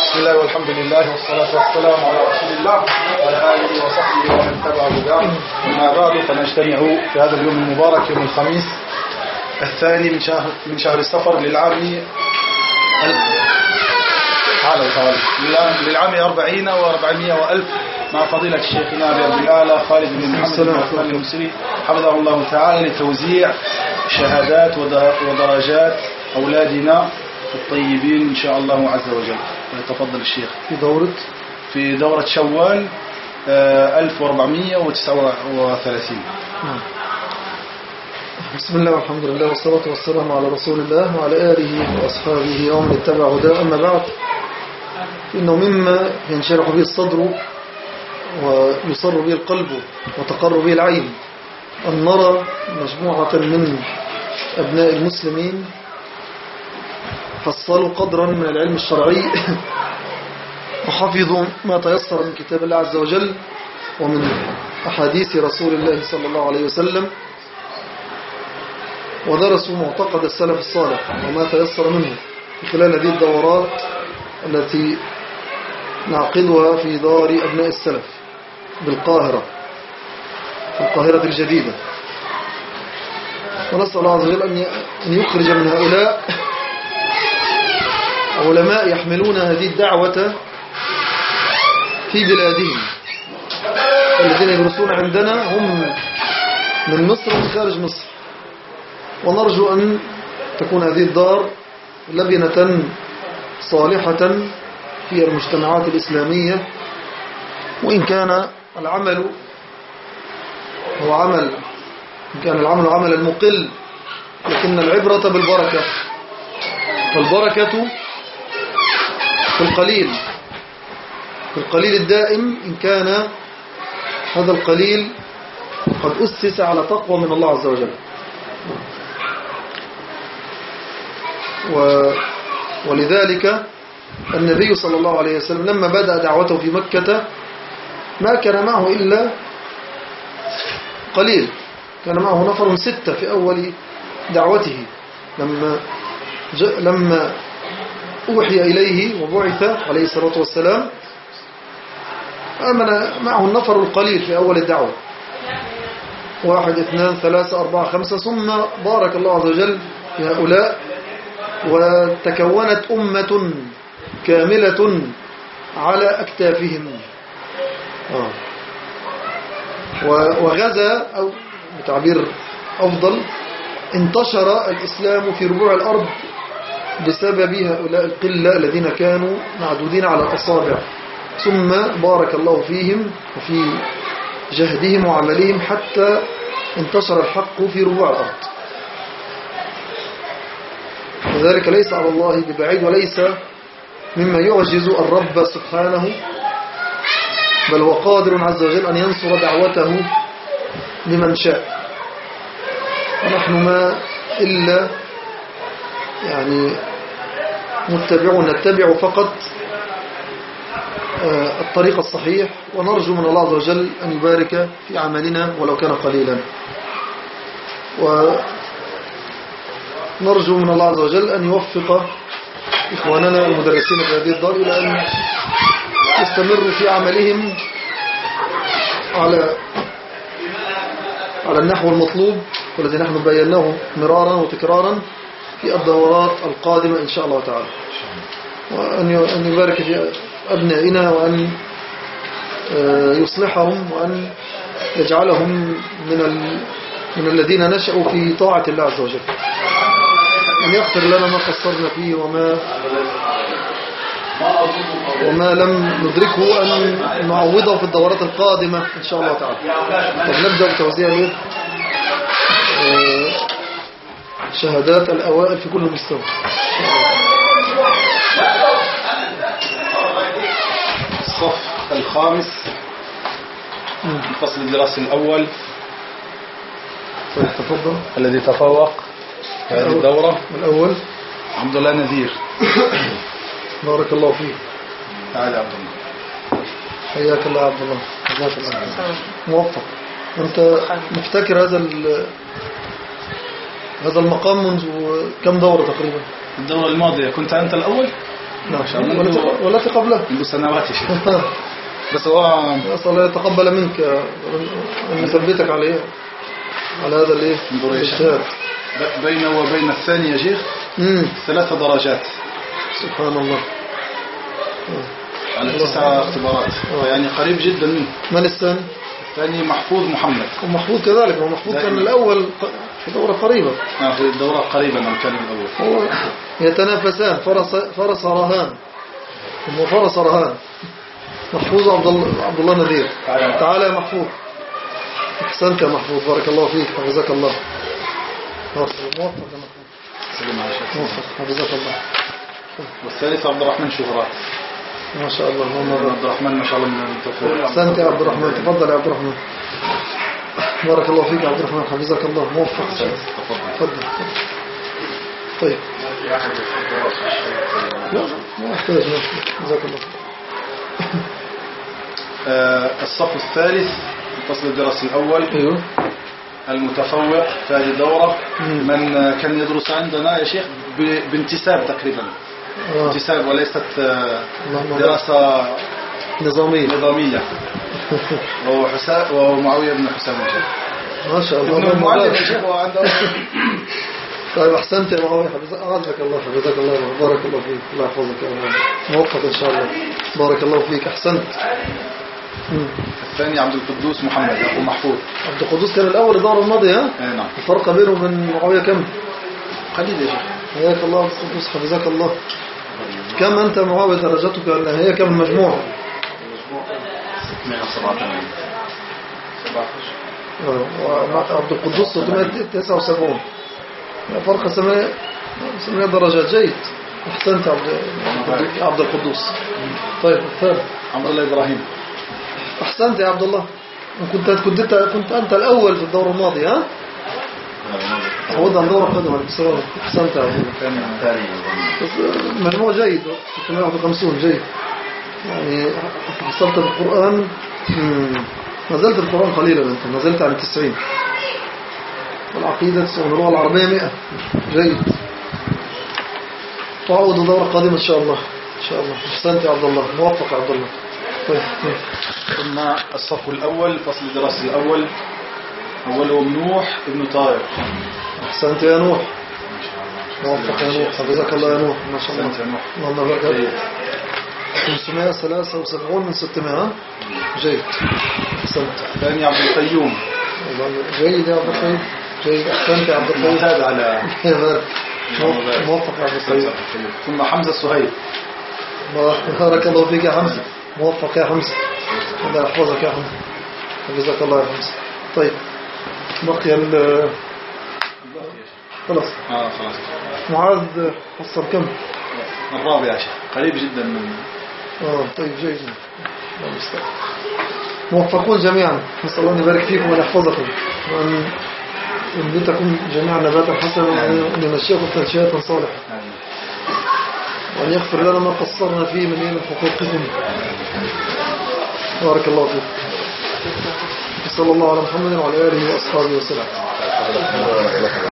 بسم الله والحمد لله والصلاة والسلام على رسول الله وعلى آله وصحبه ومن تبع هداه. أما بعد فنجتمع في هذا اليوم المبارك يوم الخميس الثاني من شهر من شهر السفر للعام تعالوا تعالوا للعام- للعام 40 و400 وألف مع فضيلة الشيخنا أبي عبد الأعلى خالد بن محمد بن عثمان حفظه الله تعالى لتوزيع شهادات ود- ودرجات أولادنا الطيبين إن شاء الله عز وجل. يتفضل الشيخ. في دورة؟ في دورة شوال آه، 1439 نعم. بسم الله والحمد لله والصلاة والسلام على رسول الله وعلى آله وأصحابه ومن اتبع هداه. أما بعد إنه مما ينشرح به الصدر ويصر به القلب وتقر به العين. أن نرى مجموعة من أبناء المسلمين حصلوا قدرا من العلم الشرعي وحفظوا ما تيسر من كتاب الله عز وجل ومن أحاديث رسول الله صلى الله عليه وسلم ودرسوا معتقد السلف الصالح وما تيسر منه خلال هذه الدورات التي نعقدها في دار أبناء السلف بالقاهرة. القاهرة الجديدة. ونسأل الله عز وجل أن يخرج من هؤلاء. علماء يحملون هذه الدعوة في بلادهم. الذين يدرسون عندنا هم من مصر ومن خارج مصر. ونرجو أن تكون هذه الدار لبنة صالحة في المجتمعات الإسلامية. وإن كان العمل هو عمل إن كان العمل عملا مقل لكن العبرة بالبركة. فالبركة في القليل في القليل الدائم إن كان هذا القليل قد أسس على تقوى من الله عز وجل. و ولذلك النبي صلى الله عليه وسلم لما بدأ دعوته في مكة ما كان معه إلا قليل. كان معه نفر ستة في أول دعوته. لما لما أوحي إليه وبعث عليه الصلاة والسلام آمن معه النفر القليل في أول الدعوة. واحد اثنان ثلاثة أربعة خمسة ثم بارك الله عز وجل في هؤلاء وتكونت أمة كاملة على أكتافهم. آه. وغزا أو بتعبير أفضل انتشر الإسلام في ربوع الأرض بسبب هؤلاء القلة الذين كانوا معدودين على الأصابع. ثم بارك الله فيهم وفي جهدهم وعملهم حتى انتشر الحق في ربوع الأرض. وذلك ليس على الله ببعيد وليس مما يعجز الرب سبحانه بل هو قادر عز وجل أن ينصر دعوته لمن شاء. ونحن ما إلا يعني متبعون نتبع فقط آه، الطريق الصحيح. ونرجو من الله عز وجل أن يبارك في عملنا ولو كان قليلا. ونرجو من الله عز وجل أن يوفق إخواننا المدرسين في هذه الدار إلى أن يستمروا في عملهم على على النحو المطلوب والذي نحن بيناه مرارا وتكرارا في الدورات القادمة إن شاء الله تعالى. وأن يبارك في أبنائنا وأن آه، يصلحهم وأن يجعلهم من ال... من الذين نشأوا في طاعة الله عز وجل. أن يغفر لنا ما قصرنا فيه وما وما لم ندركه أن نعوضه في الدورات القادمة إن شاء الله تعالى. طب نبدأ بتوزيع اليد. آه، شهادات الأوائل في كل مستوى. الصف الخامس الفصل الدراسي الأول. طيب تفضل. الذي تفوق في هذه الدورة. الأول. عبد الله نذير. بارك الله فيك. تعال يا عبد الله. حياك الله عبد الله. جزاك الله. موفق. أنت مفتكر هذا هذا المقام منذ كم دورة تقريبا؟ الدورة الماضية. كنت أنت الأول؟ نعم منذ- والتي والتي قبله منذ سنوات. بس هو نسأل الله يتقبل منك. أن يثبتك عليه على هذا الإيه؟ انظر يا شيخ. الاجتهاد ب- بينه وبين الثاني يا شيخ ثلاث درجات. سبحان الله. على تسع اختبارات. يعني قريب جدا منه. من الثاني؟ الثاني محفوظ محمد. ومحفوظ كذلك ومحفوظ كان. الأول في دورة قريبة. آه، في الدورة قريبا من كان الأول. هو يتنافسان فرس فرس رهان فرس رهان محفوظ عبد الله عبد الله نذير. تعال. تعالى يا محفوظ. أحسنت يا محفوظ بارك الله فيك حفظك الله. موفق يا محفوظ سلم على شيخ. موفق حفظك الله. والثالث عبد الرحمن شهرات. ما شاء الله بارك عبد الرحمن ما شاء الله من التوفيق أحسنت يا عبد الرحمن. تفضل يا عبد الرحمن. بارك الله فيك يا عبد الرحمن. حفظك الله. موفق. تفضل. تفضل. طيب. لا ما احتاج. جزاك الله آه، الصف الثالث الفصل الدراسي الأول. أيوه. المتفوق في هذه الدورة. من كان يدرس عندنا يا شيخ بانتساب تقريبا. انتساب وليست. دراسة نظامية نظامية وهو حسام وهو معاوية بن حسام ما شاء الله. ابن المعلم بارك. يا شيخ وعنده طيب أحسنت يا معاوية حفظك الله حفظك الله بارك الله فيك. الله يحفظك يا معاوية موفق إن شاء الله. بارك الله فيك. أحسنت. الثاني عبد القدوس محمد أخو محفوظ. عبد القدوس كان الأول الدورة الماضية ها؟ آه، نعم. الفرق بينه وبين معاوية كم؟ قليل يا شيخ. حياك الله عبد القدوس. حفظك الله. كم أنت معاوية درجتك هي كم المجموع 187 ومع عبد القدوس 679 فرق ثمانية ثمانية درجات جيد. أحسنت عبد القدوس. طيب الثالث. عبد الله إبراهيم. أحسنت يا عبد الله. كنت كنت كنت أنت الأول في الدوره الماضيه ها؟ عوض عن عبد الله ثاني بس مجموع جيد 651 جيد. يعني حصلت القرآن نزلت القرآن قليلا أنت نزلت عن 90 والعقيدة 90 واللغة العربية 100 جيد. تعود دورة قادمة إن شاء الله. إن شاء الله. احسنت يا عبد الله موفق يا عبد الله. طيب طيب. ثم الصف الأول فصل الدراسي الأول. أولهم نوح ابن طارق. أحسنت يا نوح. موفق يا نوح. حفظك الله يا نوح. ما شاء الله. أحسنت يا نوح. اللهم بارك جيد. فيك 573 من 600 ها؟ جيد. أحسنت. الثاني عبد القيوم. جيد يا عبد القيوم. جيد. أحسنت يا عبد القيوم. معتاد على بارك. موفق يا عبد القيوم. ثم حمزة السهيل. بارك الله فيك يا حمزة. موفق يا حمزة. الله يحفظك يا حمزة. حفظك الله يا حمزة. طيب. بقي ال خلاص. آه خلاص. معاذ حصل كم؟ الرابع شيخ. قريب جدا من آه طيب جيد. موفقون جميعا. نسأل الله أن يبارك فيكم وأن يحفظكم. وأن ينبتكم جميعا نباتا حسنا وأن يمشيكم تنشئة صالحة. وأن يغفر لنا ما قصرنا فيه من من حقوقكم بارك الله فيكم صلى الله على محمد وعلى آله وأصحابه وسلم.